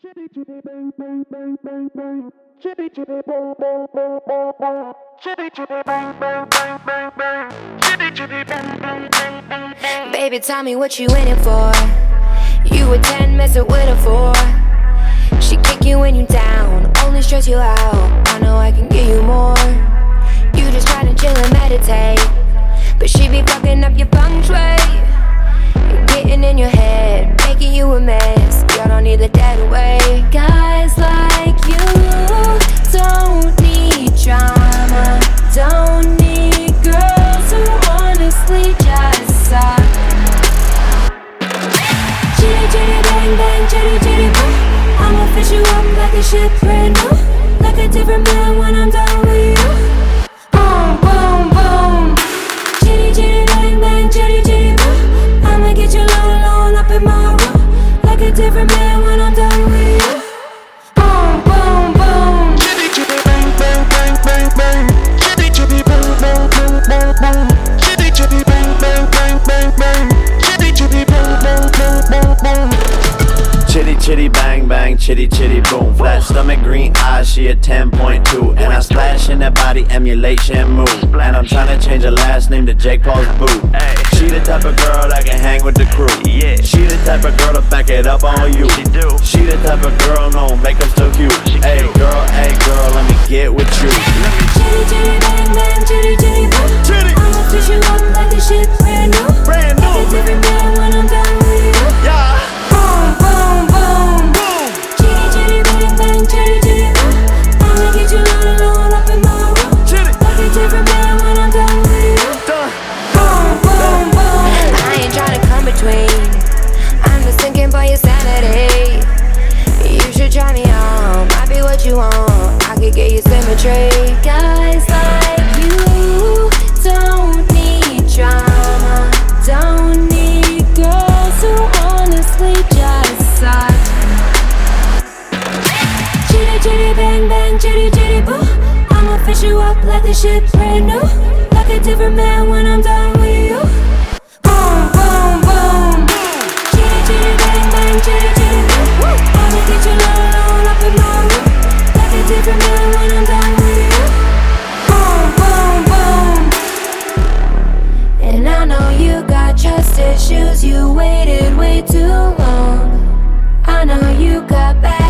Chitty chitty bang bang bang bang bang. Chitty chitty bang bang bang bang bang. Chitty chitty bang bang bang bang bang. Chitty chitty bang bang bang bang bang. Baby, tell me what you in it for. You a 10, messing with a 4. She kick you when you down, only stress you out. I know I can give you more. A ship brand new, chitty chitty boom. Flat stomach, green eyes, she a 10.2. And I splash in that body emulation move. And I'm tryna change her last name to Jake Paul's boo. She the type of girl that can hang with the crew. Yeah. She the type of girl to back it up on you. She do. Symmetry. Guys like you don't need drama. Don't need girls who honestly just suck. Bang bang. I'ma fish you up like a ship brand new. Like a different man when I'm done trust issues. You waited way too long. I know you got baggage